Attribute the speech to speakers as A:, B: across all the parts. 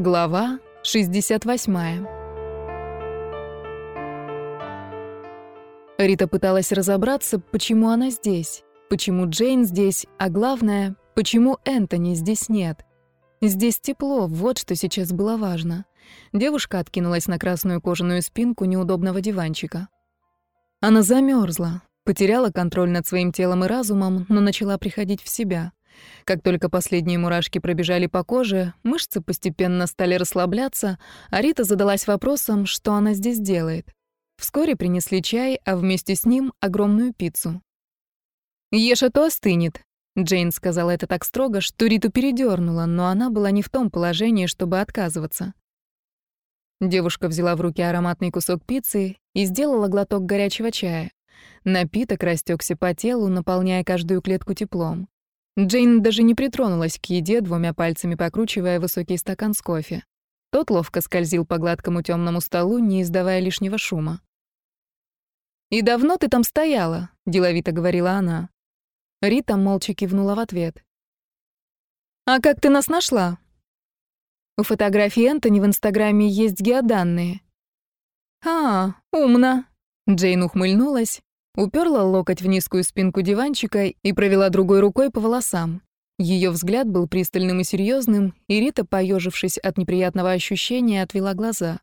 A: Глава 68. Рита пыталась разобраться, почему она здесь, почему Джейн здесь, а главное, почему Энтони здесь нет. Здесь тепло, вот что сейчас было важно. Девушка откинулась на красную кожаную спинку неудобного диванчика. Она замерзла, потеряла контроль над своим телом и разумом, но начала приходить в себя. Как только последние мурашки пробежали по коже, мышцы постепенно стали расслабляться, а Рита задалась вопросом, что она здесь делает. Вскоре принесли чай, а вместе с ним огромную пиццу. «Ешь, а то остынет», — Джейн сказала это так строго, что Риту передёрнула, но она была не в том положении, чтобы отказываться. Девушка взяла в руки ароматный кусок пиццы и сделала глоток горячего чая. Напиток растекся по телу, наполняя каждую клетку теплом. Джейн даже не притронулась к еде, двумя пальцами покручивая высокий стакан с кофе. Тот ловко скользил по гладкому темному столу, не издавая лишнего шума. «И давно ты там стояла?» — деловито говорила она. Рита молча кивнула в ответ. «А как ты нас нашла?» У фотографии Энтони в Инстаграме есть геоданные. «А, умно!» Джейн ухмыльнулась, Уперла локоть в низкую спинку диванчика и провела другой рукой по волосам. Ее взгляд был пристальным и серьезным, и Рита, поежившись от неприятного ощущения, отвела глаза.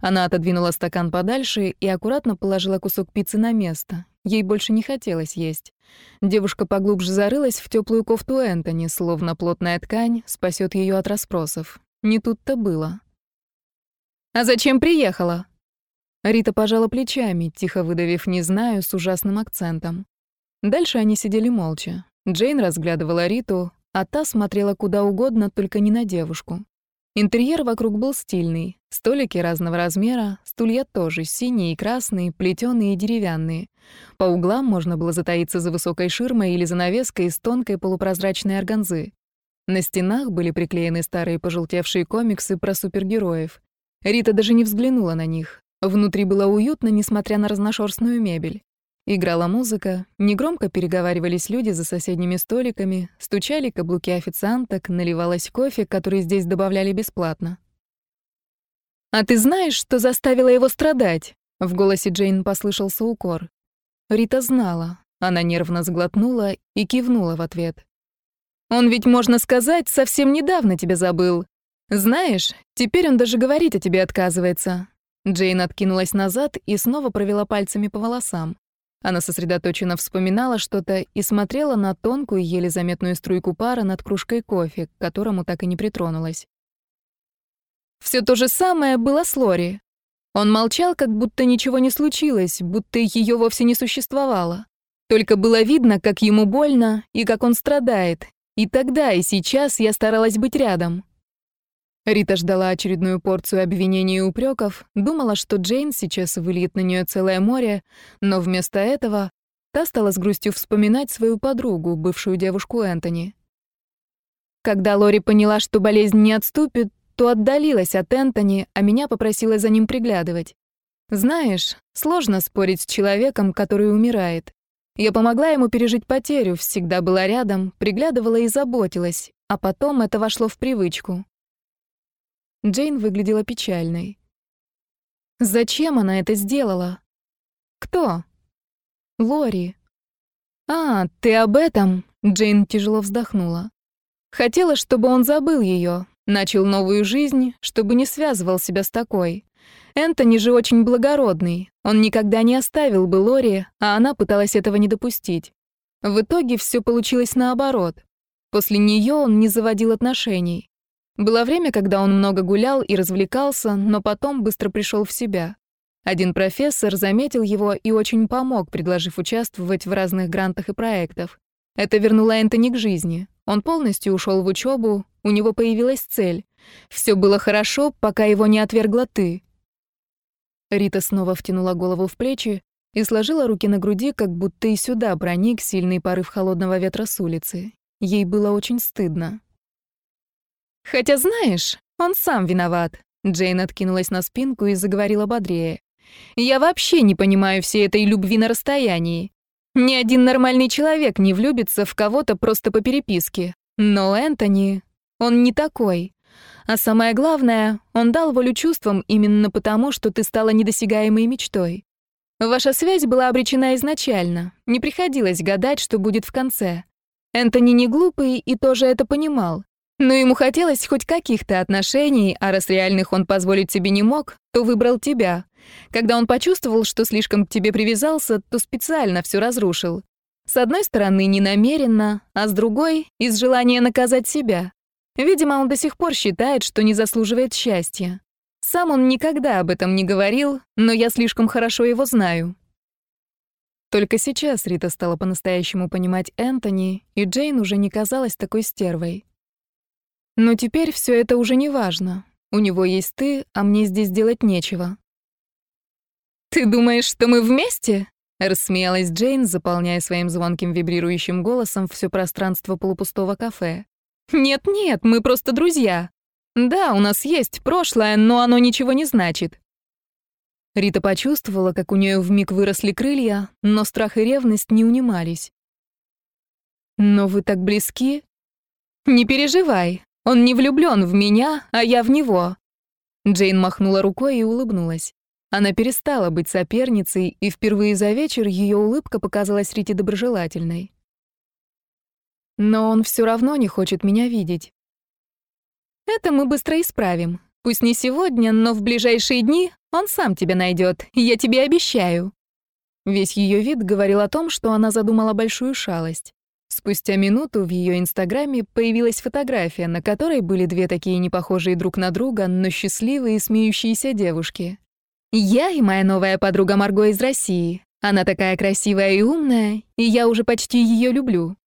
A: Она отодвинула стакан подальше и аккуратно положила кусок пиццы на место. Ей больше не хотелось есть. Девушка поглубже зарылась в теплую кофту Энтони, словно плотная ткань спасет ее от расспросов. Не тут-то было. «А зачем приехала?» Рита пожала плечами, тихо выдавив «не знаю» с ужасным акцентом. Дальше они сидели молча. Джейн разглядывала Риту, а та смотрела куда угодно, только не на девушку. Интерьер вокруг был стильный. Столики разного размера, стулья тоже, синие и красные, плетёные и деревянные. По углам можно было затаиться за высокой ширмой или занавеской из тонкой полупрозрачной органзы. На стенах были приклеены старые пожелтевшие комиксы про супергероев. Рита даже не взглянула на них. Внутри было уютно, несмотря на разношерстную мебель. Играла музыка, негромко переговаривались люди за соседними столиками, стучали каблуки официанток, наливалось кофе, который здесь добавляли бесплатно. «А ты знаешь, что заставило его страдать?» В голосе Джейн послышался укор. Рита знала. Она нервно сглотнула и кивнула в ответ. «Он ведь, можно сказать, совсем недавно тебя забыл. Знаешь, теперь он даже говорить о тебе отказывается. Джейн откинулась назад и снова провела пальцами по волосам. Она сосредоточенно вспоминала что-то и смотрела на тонкую, еле заметную струйку пара над кружкой кофе, к которому так и не притронулась. Все то же самое было с Лори. Он молчал, как будто ничего не случилось, будто ее вовсе не существовало. Только было видно, как ему больно и как он страдает. И тогда, и сейчас я старалась быть рядом. Рита ждала очередную порцию обвинений и упреков, думала, что Джейн сейчас выльет на нее целое море, но вместо этого та стала с грустью вспоминать свою подругу, бывшую девушку Энтони. Когда Лори поняла, что болезнь не отступит, то отдалилась от Энтони, а меня попросила за ним приглядывать. Знаешь, сложно спорить с человеком, который умирает. Я помогла ему пережить потерю, всегда была рядом, приглядывала и заботилась, а потом это вошло в привычку. Джейн выглядела печальной. Зачем она это сделала? Кто? Лори. А, ты об этом? Джейн тяжело вздохнула. Хотела, чтобы он забыл ее, начал новую жизнь, чтобы не связывал себя с такой. Энтони же очень благородный. Он никогда не оставил бы Лори, а она пыталась этого не допустить. В итоге все получилось наоборот. После нее он не заводил отношений. Было время, когда он много гулял и развлекался, но потом быстро пришел в себя. Один профессор заметил его и очень помог, предложив участвовать в разных грантах и проектах. Это вернуло Энтони к жизни. Он полностью ушел в учебу, у него появилась цель. Все было хорошо, пока его не отвергла ты. Рита снова втянула голову в плечи и сложила руки на груди, как будто и сюда проник сильный порыв холодного ветра с улицы. Ей было очень стыдно. «Хотя, знаешь, он сам виноват». Джейн откинулась на спинку и заговорила бодрее. «Я вообще не понимаю всей этой любви на расстоянии. Ни один нормальный человек не влюбится в кого-то просто по переписке. Но Энтони, он не такой. А самое главное, он дал волю чувствам именно потому, что ты стала недосягаемой мечтой. Ваша связь была обречена изначально, не приходилось гадать, что будет в конце. Энтони не глупый и тоже это понимал. Но ему хотелось хоть каких-то отношений, а раз реальных он позволить себе не мог, то выбрал тебя. Когда он почувствовал, что слишком к тебе привязался, то специально все разрушил. С одной стороны, не намеренно, а с другой — из желания наказать себя. Видимо, он до сих пор считает, что не заслуживает счастья. Сам он никогда об этом не говорил, но я слишком хорошо его знаю. Только сейчас Рита стала по-настоящему понимать Энтони, и Джейн уже не казалась такой стервой. Но теперь все это уже не важно. У него есть ты, а мне здесь делать нечего. «Ты думаешь, что мы вместе?» — рассмеялась Джейн, заполняя своим звонким вибрирующим голосом все пространство полупустого кафе. «Нет-нет, мы просто друзья. Да, у нас есть прошлое, но оно ничего не значит». Рита почувствовала, как у нее вмиг выросли крылья, но страх и ревность не унимались. «Но вы так близки?» «Не переживай, он не влюблён в меня, а я в него». Джейн махнула рукой и улыбнулась. Она перестала быть соперницей, и впервые за вечер её улыбка показалась Рите доброжелательной. Но он всё равно не хочет меня видеть. Это мы быстро исправим. Пусть не сегодня, но в ближайшие дни он сам тебя найдет, я тебе обещаю». Весь ее вид говорил о том, что она задумала большую шалость. Спустя минуту в ее инстаграме появилась фотография, на которой были две такие непохожие друг на друга, но счастливые и смеющиеся девушки. «Я и моя новая подруга Марго из России. Она такая красивая и умная, и я уже почти ее люблю.